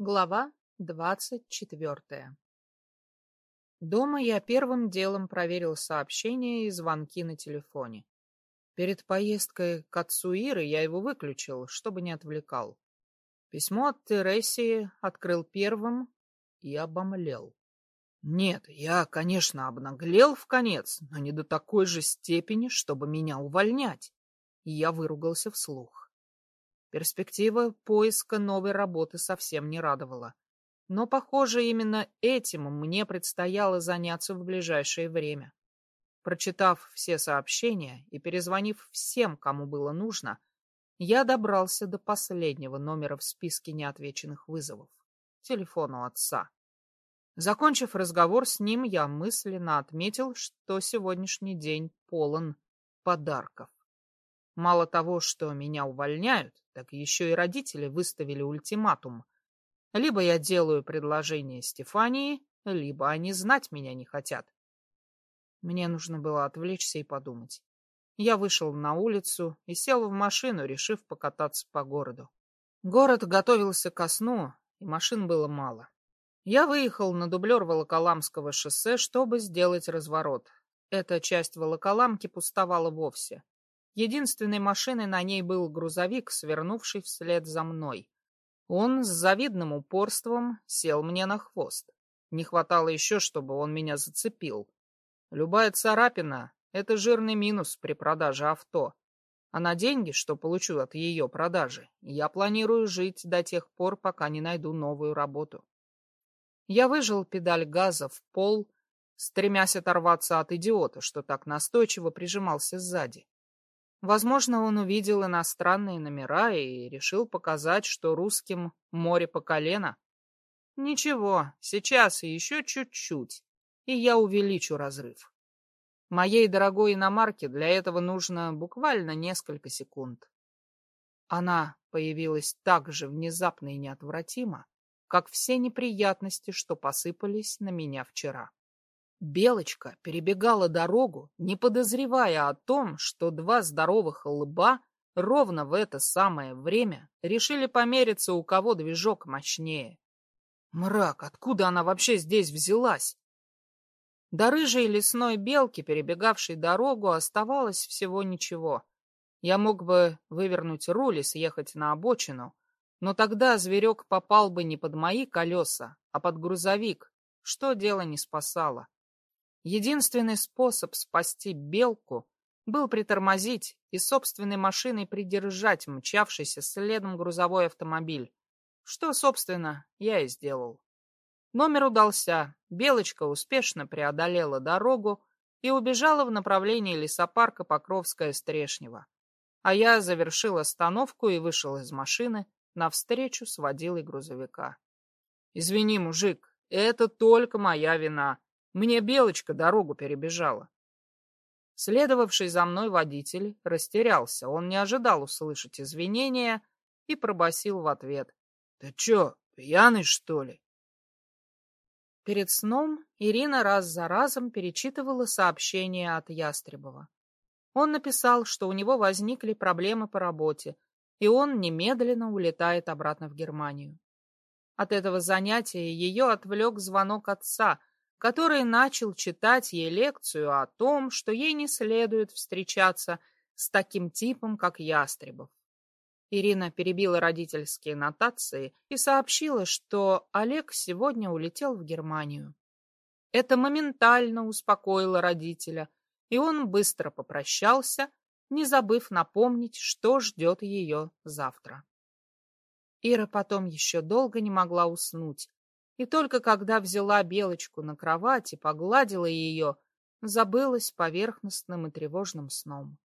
Глава двадцать четвертая Дома я первым делом проверил сообщения и звонки на телефоне. Перед поездкой к отцу Иры я его выключил, чтобы не отвлекал. Письмо от Тересии открыл первым и обомлел. Нет, я, конечно, обнаглел в конец, но не до такой же степени, чтобы меня увольнять. И я выругался вслух. Перспектива поиска новой работы совсем не радовала. Но, похоже, именно этим мне предстояло заняться в ближайшее время. Прочитав все сообщения и перезвонив всем, кому было нужно, я добрался до последнего номера в списке неотвеченных вызовов — телефону отца. Закончив разговор с ним, я мысленно отметил, что сегодняшний день полон подарков. Мало того, что меня увольняют, так еще и родители выставили ультиматум. Либо я делаю предложение Стефании, либо они знать меня не хотят. Мне нужно было отвлечься и подумать. Я вышел на улицу и сел в машину, решив покататься по городу. Город готовился ко сну, и машин было мало. Я выехал на дублер Волоколамского шоссе, чтобы сделать разворот. Эта часть Волоколамки пустовала вовсе. Единственной машиной на ней был грузовик, свернувший вслед за мной. Он с завидным упорством сел мне на хвост. Не хватало еще, чтобы он меня зацепил. Любая царапина — это жирный минус при продаже авто. А на деньги, что получу от ее продажи, я планирую жить до тех пор, пока не найду новую работу. Я выжал педаль газа в пол, стремясь оторваться от идиота, что так настойчиво прижимался сзади. Возможно, он увидел иностранные номера и решил показать, что русским море по колено. Ничего, сейчас еще чуть-чуть, и я увеличу разрыв. Моей дорогой иномарке для этого нужно буквально несколько секунд. Она появилась так же внезапно и неотвратимо, как все неприятности, что посыпались на меня вчера. Белочка перебегала дорогу, не подозревая о том, что два здоровых лба ровно в это самое время решили помериться, у кого движок мощнее. Мрак, откуда она вообще здесь взялась? До рыжей лесной белки, перебегавшей дорогу, оставалось всего ничего. Я мог бы вывернуть руль и съехать на обочину, но тогда зверек попал бы не под мои колеса, а под грузовик, что дело не спасало. Единственный способ спасти белку был притормозить и собственной машиной придержать мчавшийся следом грузовой автомобиль, что, собственно, я и сделал. Номер удался, белочка успешно преодолела дорогу и убежала в направлении лесопарка Покровская-Стрешнева. А я завершил остановку и вышел из машины, навстречу с водилой грузовика. «Извини, мужик, это только моя вина. Мне Белочка дорогу перебежала». Следовавший за мной водитель растерялся. Он не ожидал услышать извинения и пробасил в ответ. «Ты чё, пьяный, что ли?» Перед сном Ирина раз за разом перечитывала сообщения от Ястребова. Он написал, что у него возникли проблемы по работе, и он немедленно улетает обратно в Германию. От этого занятия ее отвлек звонок отца, который начал читать ей лекцию о том, что ей не следует встречаться с таким типом, как Ястребов. Ирина перебила родительские нотации и сообщила, что Олег сегодня улетел в Германию. Это моментально успокоило родителя, и он быстро попрощался не забыв напомнить, что ждет ее завтра. Ира потом еще долго не могла уснуть, и только когда взяла Белочку на кровать и погладила ее, забылась поверхностным и тревожным сном.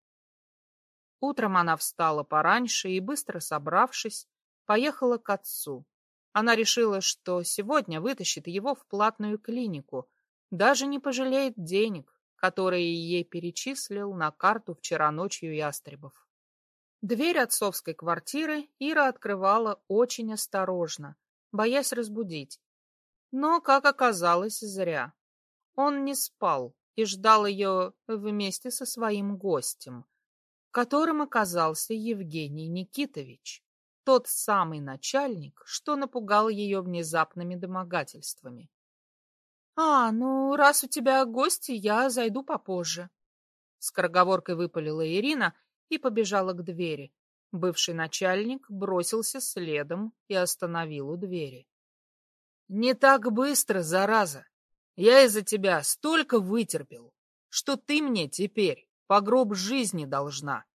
Утром она встала пораньше и, быстро собравшись, поехала к отцу. Она решила, что сегодня вытащит его в платную клинику, даже не пожалеет денег, которые ей перечислил на карту вчера ночью Ястребов. Дверь отцовской квартиры Ира открывала очень осторожно, боясь разбудить. Но, как оказалось, зря. Он не спал и ждал ее вместе со своим гостем, которым оказался Евгений Никитович. тот самый начальник, что напугал ее внезапными домогательствами. — А, ну, раз у тебя гости, я зайду попозже. Скороговоркой выпалила Ирина и побежала к двери. Бывший начальник бросился следом и остановил у двери. — Не так быстро, зараза! Я из-за тебя столько вытерпел, что ты мне теперь по гроб жизни должна.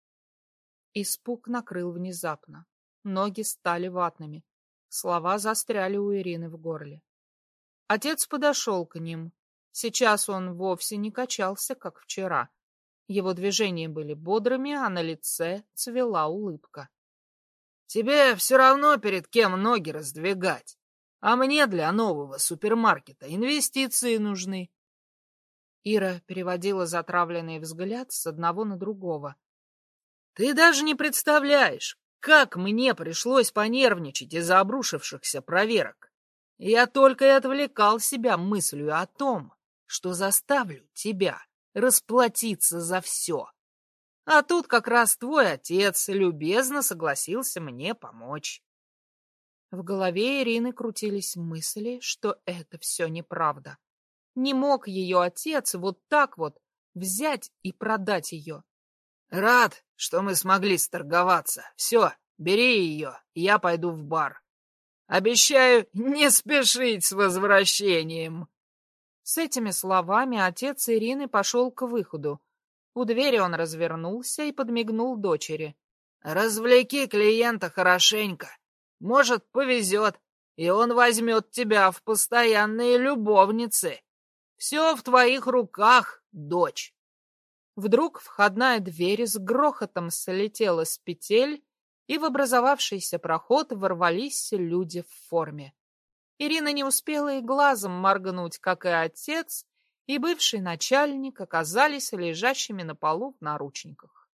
Испуг накрыл внезапно. Ноги стали ватными. Слова застряли у Ирины в горле. Отец подошел к ним. Сейчас он вовсе не качался, как вчера. Его движения были бодрыми, а на лице цвела улыбка. — Тебе все равно перед кем ноги раздвигать. А мне для нового супермаркета инвестиции нужны. Ира переводила затравленный взгляд с одного на другого. Ты даже не представляешь, как мне пришлось понервничать из-за обрушившихся проверок. Я только и отвлекал себя мыслью о том, что заставлю тебя расплатиться за все. А тут как раз твой отец любезно согласился мне помочь. В голове Ирины крутились мысли, что это все неправда. Не мог ее отец вот так вот взять и продать ее. — Рад, что мы смогли сторговаться. Все, бери ее, я пойду в бар. Обещаю не спешить с возвращением. С этими словами отец Ирины пошел к выходу. У двери он развернулся и подмигнул дочери. — Развлеки клиента хорошенько. Может, повезет, и он возьмет тебя в постоянные любовницы. Все в твоих руках, дочь. Вдруг входная дверь с грохотом слетела с петель, и в образовавшийся проход ворвались люди в форме. Ирина не успела и глазом моргнуть, как и отец, и бывший начальник оказались лежащими на полу в наручниках.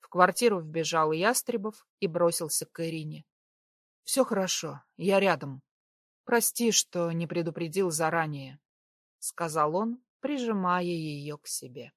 В квартиру вбежал Ястребов и бросился к Ирине. — Все хорошо, я рядом. Прости, что не предупредил заранее, — сказал он, прижимая ее к себе.